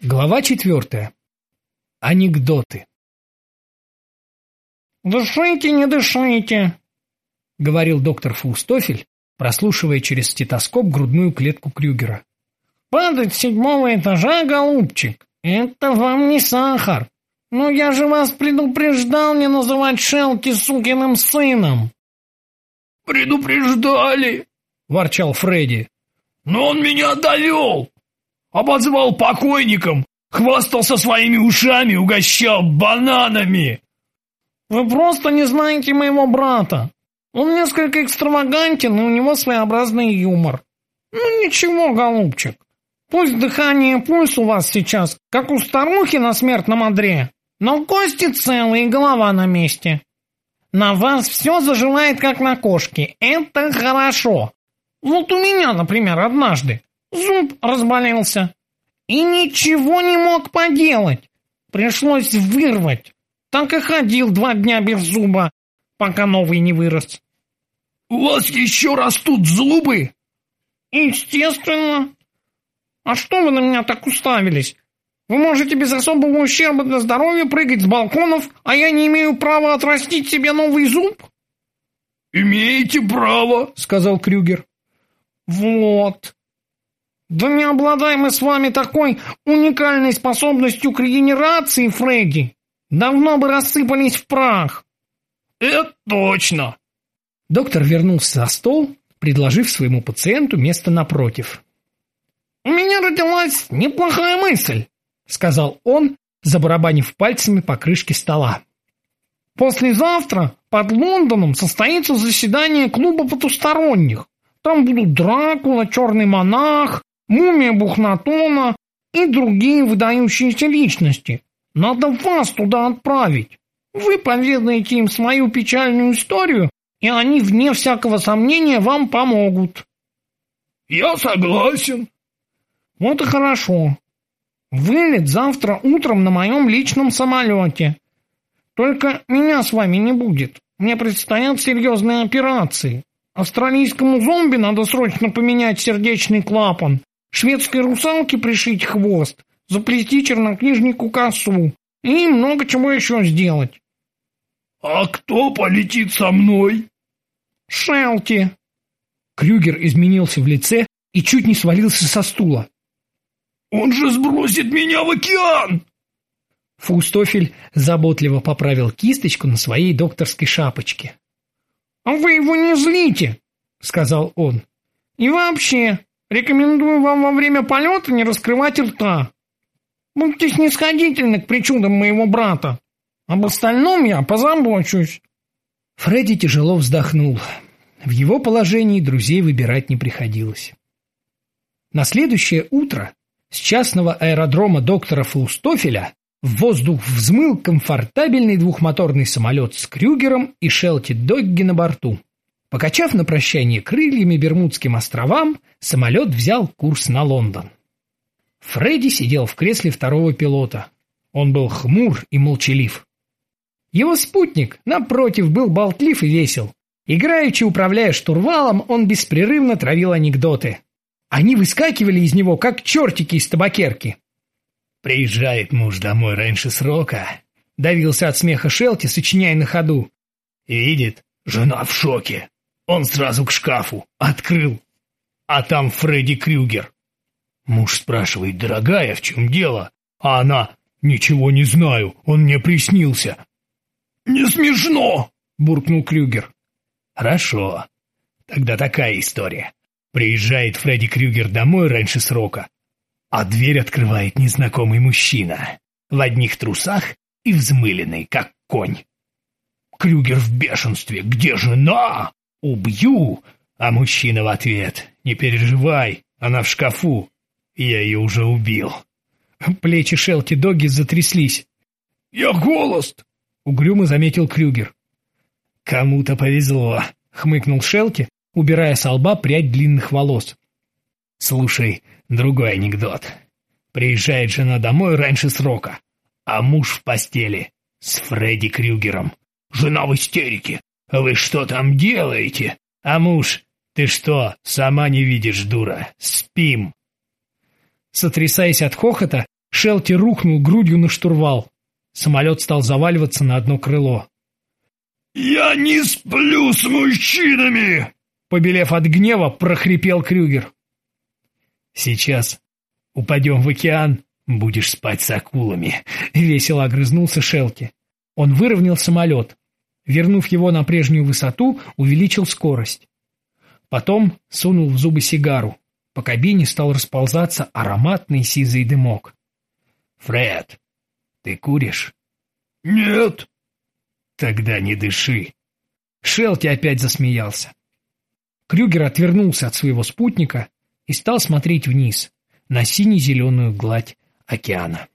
Глава четвертая. Анекдоты. «Дышите, не дышите», — говорил доктор Фаустофель, прослушивая через стетоскоп грудную клетку Крюгера. «Падать с седьмого этажа, голубчик, это вам не сахар. Но я же вас предупреждал не называть Шелки сукиным сыном». «Предупреждали», — ворчал Фредди. «Но он меня довел обозвал покойником, хвастался своими ушами, угощал бананами. Вы просто не знаете моего брата. Он несколько экстравагантен, и у него своеобразный юмор. Ну ничего, голубчик. Пусть дыхание и пульс у вас сейчас, как у старухи на смертном одре, но кости целые и голова на месте. На вас все заживает, как на кошке. Это хорошо. Вот у меня, например, однажды Зуб разболелся. И ничего не мог поделать. Пришлось вырвать. Так и ходил два дня без зуба, пока новый не вырос. «У вас еще растут зубы?» «Естественно. А что вы на меня так уставились? Вы можете без особого ущерба для здоровья прыгать с балконов, а я не имею права отрастить себе новый зуб?» «Имеете право», — сказал Крюгер. «Вот. Да не обладаем мы с вами такой уникальной способностью к регенерации, Фредди. Давно бы рассыпались в прах. Это точно. Доктор вернулся за стол, предложив своему пациенту место напротив. У меня родилась неплохая мысль, сказал он, забарабанив пальцами по крышке стола. Послезавтра под Лондоном состоится заседание клуба потусторонних. Там будут Дракула, Черный монах, мумия Бухнатона и другие выдающиеся личности. Надо вас туда отправить. Вы поведаете им свою печальную историю, и они, вне всякого сомнения, вам помогут. Я согласен. Вот и хорошо. Вылет завтра утром на моем личном самолете. Только меня с вами не будет. Мне предстоят серьезные операции. Австралийскому зомби надо срочно поменять сердечный клапан. Шведской русалке пришить хвост, заплести чернокнижнику косу и много чего еще сделать. — А кто полетит со мной? — Шелти. Крюгер изменился в лице и чуть не свалился со стула. — Он же сбросит меня в океан! Фаустофель заботливо поправил кисточку на своей докторской шапочке. — А вы его не злите, — сказал он. — И вообще, Рекомендую вам во время полета не раскрывать рта. Будьте снисходительны к причудам моего брата. Об остальном я позабочусь. Фредди тяжело вздохнул. В его положении друзей выбирать не приходилось. На следующее утро с частного аэродрома доктора Фаустофеля в воздух взмыл комфортабельный двухмоторный самолет с Крюгером и Шелти Догги на борту. Покачав на прощание крыльями Бермудским островам, самолет взял курс на Лондон. Фредди сидел в кресле второго пилота. Он был хмур и молчалив. Его спутник, напротив, был болтлив и весел. Играючи управляя штурвалом, он беспрерывно травил анекдоты. Они выскакивали из него, как чертики из табакерки. «Приезжает муж домой раньше срока», — давился от смеха Шелти, сочиняя на ходу. «Видит, жена в шоке. Он сразу к шкафу, открыл. А там Фредди Крюгер. Муж спрашивает, дорогая, в чем дело? А она, ничего не знаю, он мне приснился. «Не смешно!» — буркнул Крюгер. «Хорошо. Тогда такая история. Приезжает Фредди Крюгер домой раньше срока, а дверь открывает незнакомый мужчина. В одних трусах и взмыленный, как конь. Крюгер в бешенстве. «Где жена?» «Убью!» А мужчина в ответ «Не переживай, она в шкафу. Я ее уже убил». Плечи Шелти Доги затряслись. «Я голост!» — угрюмо заметил Крюгер. «Кому-то повезло», — хмыкнул Шелти, убирая с лба прядь длинных волос. «Слушай, другой анекдот. Приезжает жена домой раньше срока, а муж в постели с Фредди Крюгером. Жена в истерике. «Вы что там делаете? А муж, ты что, сама не видишь, дура? Спим!» Сотрясаясь от хохота, Шелти рухнул грудью на штурвал. Самолет стал заваливаться на одно крыло. «Я не сплю с мужчинами!» Побелев от гнева, прохрипел Крюгер. «Сейчас упадем в океан, будешь спать с акулами», — весело огрызнулся Шелти. Он выровнял самолет. Вернув его на прежнюю высоту, увеличил скорость. Потом сунул в зубы сигару. По кабине стал расползаться ароматный сизый дымок. «Фред, ты куришь?» «Нет». «Тогда не дыши». Шелти опять засмеялся. Крюгер отвернулся от своего спутника и стал смотреть вниз, на сине-зеленую гладь океана.